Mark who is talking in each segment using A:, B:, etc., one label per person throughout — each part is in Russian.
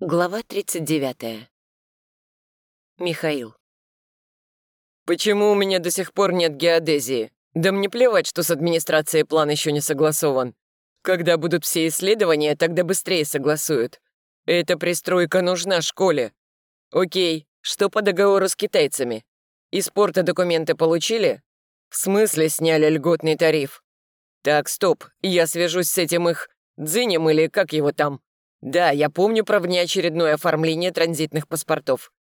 A: Глава 39. Михаил.
B: «Почему у меня до сих пор нет геодезии? Да мне плевать, что с администрацией план еще не согласован. Когда будут все исследования, тогда быстрее согласуют. Эта пристройка нужна школе. Окей, что по договору с китайцами? Из порта документы получили? В смысле сняли льготный тариф? Так, стоп, я свяжусь с этим их Дзинем или как его там. Да, я помню про внеочередное оформление транзитных паспортов.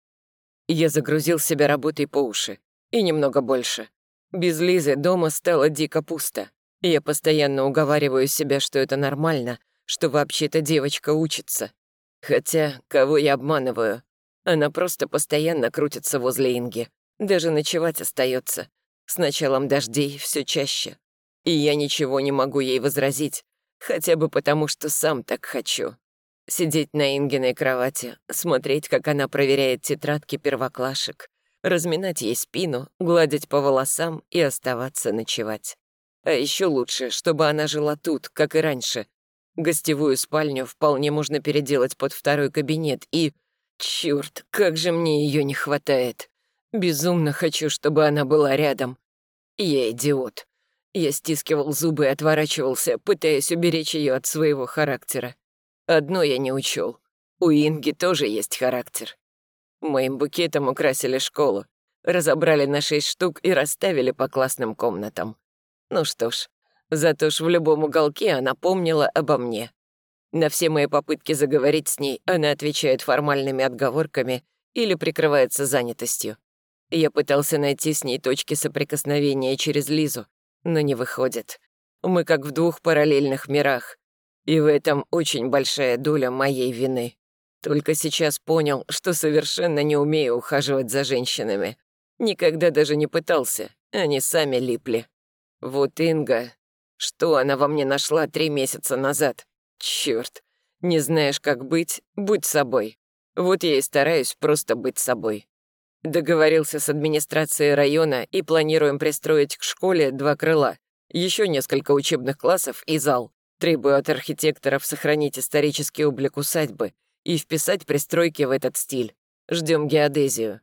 B: Я загрузил себя работой по уши. И немного больше. Без Лизы дома стало дико пусто. Я постоянно уговариваю себя, что это нормально, что вообще-то девочка учится. Хотя, кого я обманываю? Она просто постоянно крутится возле Инги. Даже ночевать остается. С началом дождей все чаще. И я ничего не могу ей возразить, хотя бы потому, что сам так хочу. Сидеть на Ингиной кровати, смотреть, как она проверяет тетрадки первоклашек, разминать ей спину, гладить по волосам и оставаться ночевать. А еще лучше, чтобы она жила тут, как и раньше. Гостевую спальню вполне можно переделать под второй кабинет и... Черт, как же мне ее не хватает. Безумно хочу, чтобы она была рядом. Я идиот. Я стискивал зубы и отворачивался, пытаясь уберечь ее от своего характера. Одно я не учел. У Инги тоже есть характер. Моим букетом украсили школу, разобрали на шесть штук и расставили по классным комнатам. Ну что ж, зато ж в любом уголке она помнила обо мне. На все мои попытки заговорить с ней она отвечает формальными отговорками или прикрывается занятостью. Я пытался найти с ней точки соприкосновения через Лизу, но не выходит. Мы как в двух параллельных мирах. И в этом очень большая доля моей вины. Только сейчас понял, что совершенно не умею ухаживать за женщинами. Никогда даже не пытался, они сами липли. Вот Инга, что она во мне нашла три месяца назад? Чёрт, не знаешь, как быть, будь собой. Вот я и стараюсь просто быть собой. Договорился с администрацией района и планируем пристроить к школе два крыла, еще несколько учебных классов и зал. Требую от архитекторов сохранить исторический облик усадьбы и вписать пристройки в этот стиль. Ждем геодезию.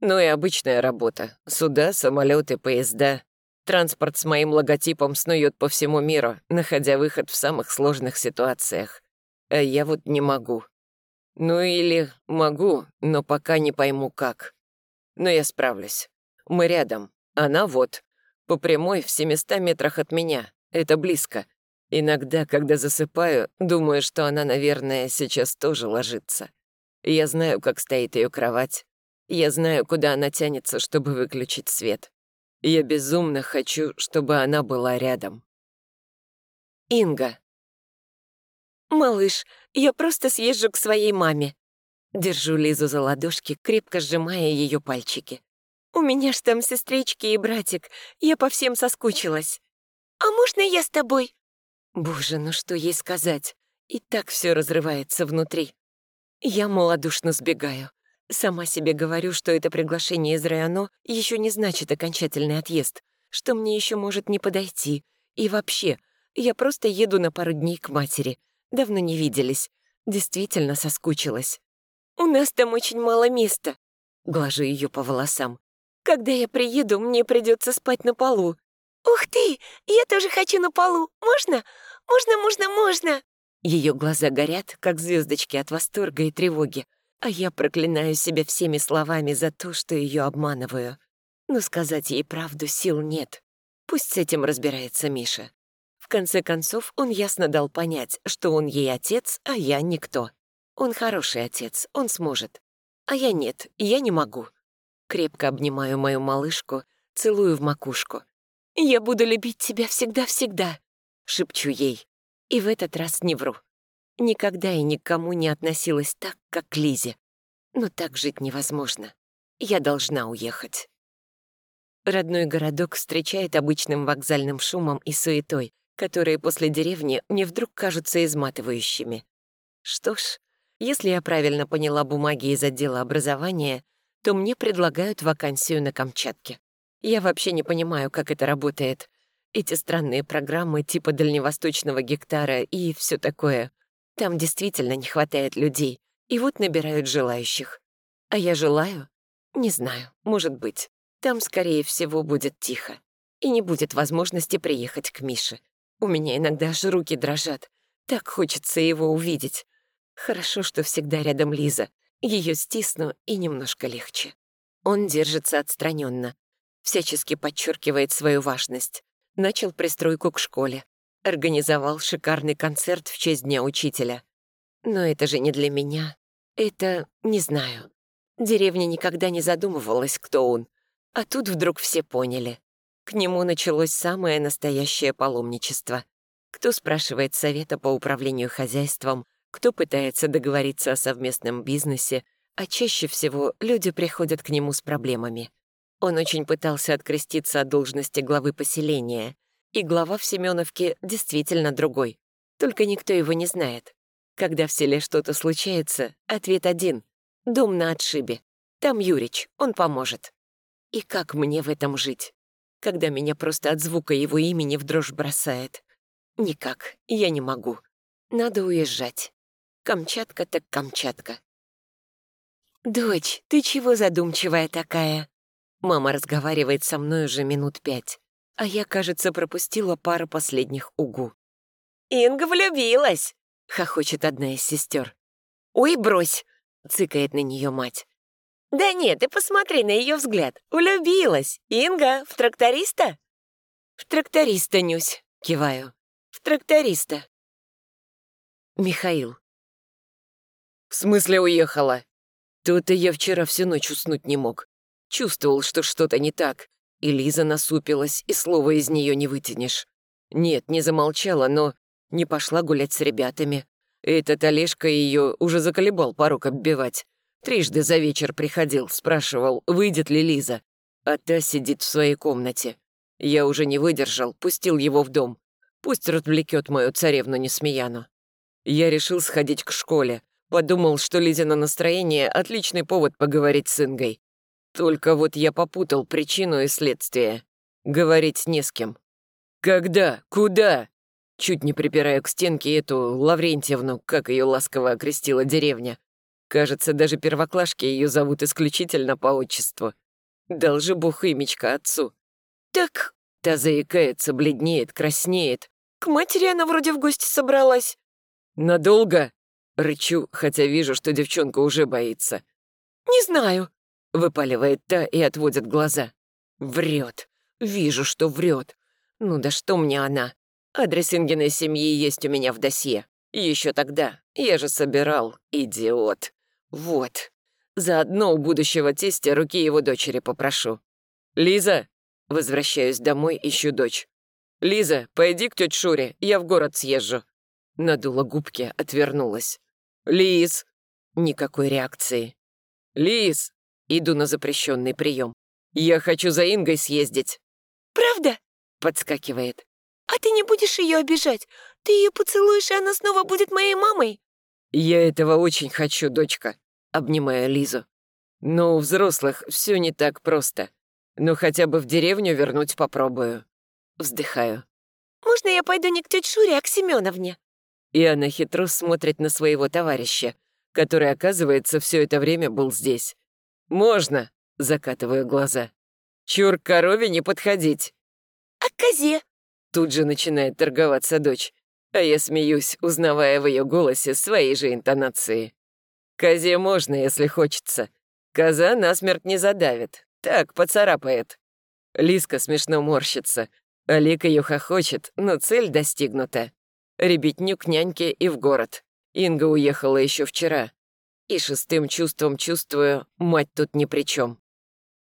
B: Ну и обычная работа. Суда, самолеты, поезда. Транспорт с моим логотипом снует по всему миру, находя выход в самых сложных ситуациях. А я вот не могу. Ну или могу, но пока не пойму как. Но я справлюсь. Мы рядом. Она вот. По прямой в 700 метрах от меня. Это близко. Иногда, когда засыпаю, думаю, что она, наверное, сейчас тоже ложится. Я знаю, как стоит ее кровать. Я знаю, куда она тянется, чтобы выключить свет. Я безумно хочу, чтобы она была рядом. Инга.
A: «Малыш, я просто съезжу к своей маме». Держу Лизу за ладошки, крепко сжимая ее пальчики. «У меня ж там сестрички и братик, я по всем соскучилась».
C: «А можно я с тобой?»
A: Боже, ну что ей сказать? И так все разрывается внутри. Я малодушно сбегаю. Сама себе говорю, что это приглашение из Районо еще не значит окончательный отъезд, что мне еще может не подойти. И вообще, я просто еду на пару дней к матери. Давно не виделись. Действительно соскучилась.
C: «У нас там очень мало места», —
A: глажу ее по волосам.
C: «Когда я приеду, мне придется спать на полу. «Ух ты! Я тоже хочу на полу! Можно? Можно, можно, можно!»
A: Ее глаза горят, как звездочки от восторга и тревоги, а я проклинаю себя всеми словами за то, что ее обманываю. Но сказать ей правду сил нет. Пусть с этим разбирается Миша. В конце концов, он ясно дал понять, что он ей отец, а я никто. Он хороший отец, он сможет. А я нет, я не могу. Крепко обнимаю мою малышку, целую в макушку.
C: «Я буду любить тебя всегда-всегда», — шепчу ей.
A: И в этот раз не вру. Никогда и никому не относилась так, как к Лизе. Но так жить невозможно. Я должна уехать. Родной городок встречает обычным вокзальным шумом и суетой, которые после деревни мне вдруг кажутся изматывающими. Что ж, если я правильно поняла бумаги из отдела образования, то мне предлагают вакансию на Камчатке. Я вообще не понимаю, как это работает. Эти странные программы типа дальневосточного гектара и все такое. Там действительно не хватает людей, И вот набирают желающих. А я желаю? Не знаю, может быть. Там, скорее всего, будет тихо. И не будет возможности приехать к Мише. У меня иногда аж руки дрожат. Так хочется его увидеть. Хорошо, что всегда рядом Лиза. Ее стисну, и немножко легче. Он держится отстраненно, всячески подчеркивает свою важность. Начал пристройку к школе. Организовал шикарный концерт в честь Дня Учителя. Но это же не для меня. Это... не знаю. Деревня никогда не задумывалась, кто он. А тут вдруг все поняли. К нему началось самое настоящее паломничество. Кто спрашивает совета по управлению хозяйством, кто пытается договориться о совместном бизнесе, а чаще всего люди приходят к нему с проблемами. Он очень пытался откреститься от должности главы поселения, и глава в Семеновке действительно другой. Только никто его не знает. Когда в селе что-то случается, ответ один — дом на отшибе. Там Юрич, он поможет. И как мне в этом жить? когда меня просто от звука его имени в дрожь бросает. Никак, я не могу. Надо уезжать. Камчатка так Камчатка. «Дочь, ты чего задумчивая такая?» Мама разговаривает со мной уже минут пять, а я, кажется, пропустила пару последних угу.
C: «Инга влюбилась!»
A: — хохочет одна из сестер. «Ой, брось!» — цыкает на нее мать.
C: «Да нет, ты посмотри на ее взгляд. Улюбилась. Инга, в тракториста?»
A: «В тракториста, Нюсь», — киваю. «В тракториста». Михаил.
B: «В смысле уехала?»
A: То-то я вчера всю ночь уснуть не мог. Чувствовал, что что-то не так. И Лиза насупилась, и слова из нее не вытянешь. Нет, не замолчала, но не пошла гулять с ребятами. Этот Олежка ее уже заколебал порог оббивать. Трижды за вечер приходил, спрашивал, выйдет ли Лиза. А та сидит в своей комнате. Я уже не выдержал, пустил его в дом. Пусть развлекет мою царевну Несмеяну. Я решил сходить к школе. Подумал, что Лизина настроение — отличный повод поговорить с Ингой. Только вот я попутал причину и следствие. Говорить не с кем. «Когда? Куда?» Чуть не припираю к стенке эту Лаврентьевну, как ее ласково окрестила деревня. Кажется, даже первоклашки ее зовут исключительно по отчеству. Должи бог имечко отцу.
C: Так...
A: Та заикается, бледнеет, краснеет.
C: К матери она вроде в гости собралась.
A: Надолго? Рычу, хотя вижу, что девчонка уже боится.
C: Не знаю.
A: Выпаливает та и отводит глаза. Врет. Вижу, что врет. Ну да что мне она? Адрес Ингиной семьи есть у меня в досье. Еще тогда. Я же собирал, идиот. Вот. Заодно у будущего тестя руки его дочери попрошу. «Лиза!» Возвращаюсь домой, ищу дочь. «Лиза, пойди к тете Шуре, я в город съезжу». Надула губки, отвернулась. «Лиз!» Никакой реакции. «Лиз!» Иду на запрещенный прием. «Я хочу за Ингой съездить».
C: «Правда?»
A: Подскакивает.
C: «А ты не будешь ее обижать? Ты ее поцелуешь, и она снова будет моей мамой?»
A: «Я этого очень хочу, дочка обнимая Лизу. «Но у взрослых все не так просто. Но хотя бы в деревню вернуть попробую». Вздыхаю.
C: «Можно я пойду не к тете Шуре, а к Семеновне?»
A: И она хитро смотрит на своего товарища, который, оказывается, все это время был здесь. «Можно!» — закатываю глаза. «Чур, корове не подходить!»
C: «А козе?»
A: Тут же начинает торговаться дочь, а я смеюсь, узнавая в ее голосе свои же интонации. Козе можно, если хочется. Коза насмерть не задавит. Так, поцарапает. Лиска смешно морщится. Олег ее хохочет, но цель достигнута. Ребятню к няньке и в город. Инга уехала еще вчера. И шестым чувством чувствую, мать тут ни при чем.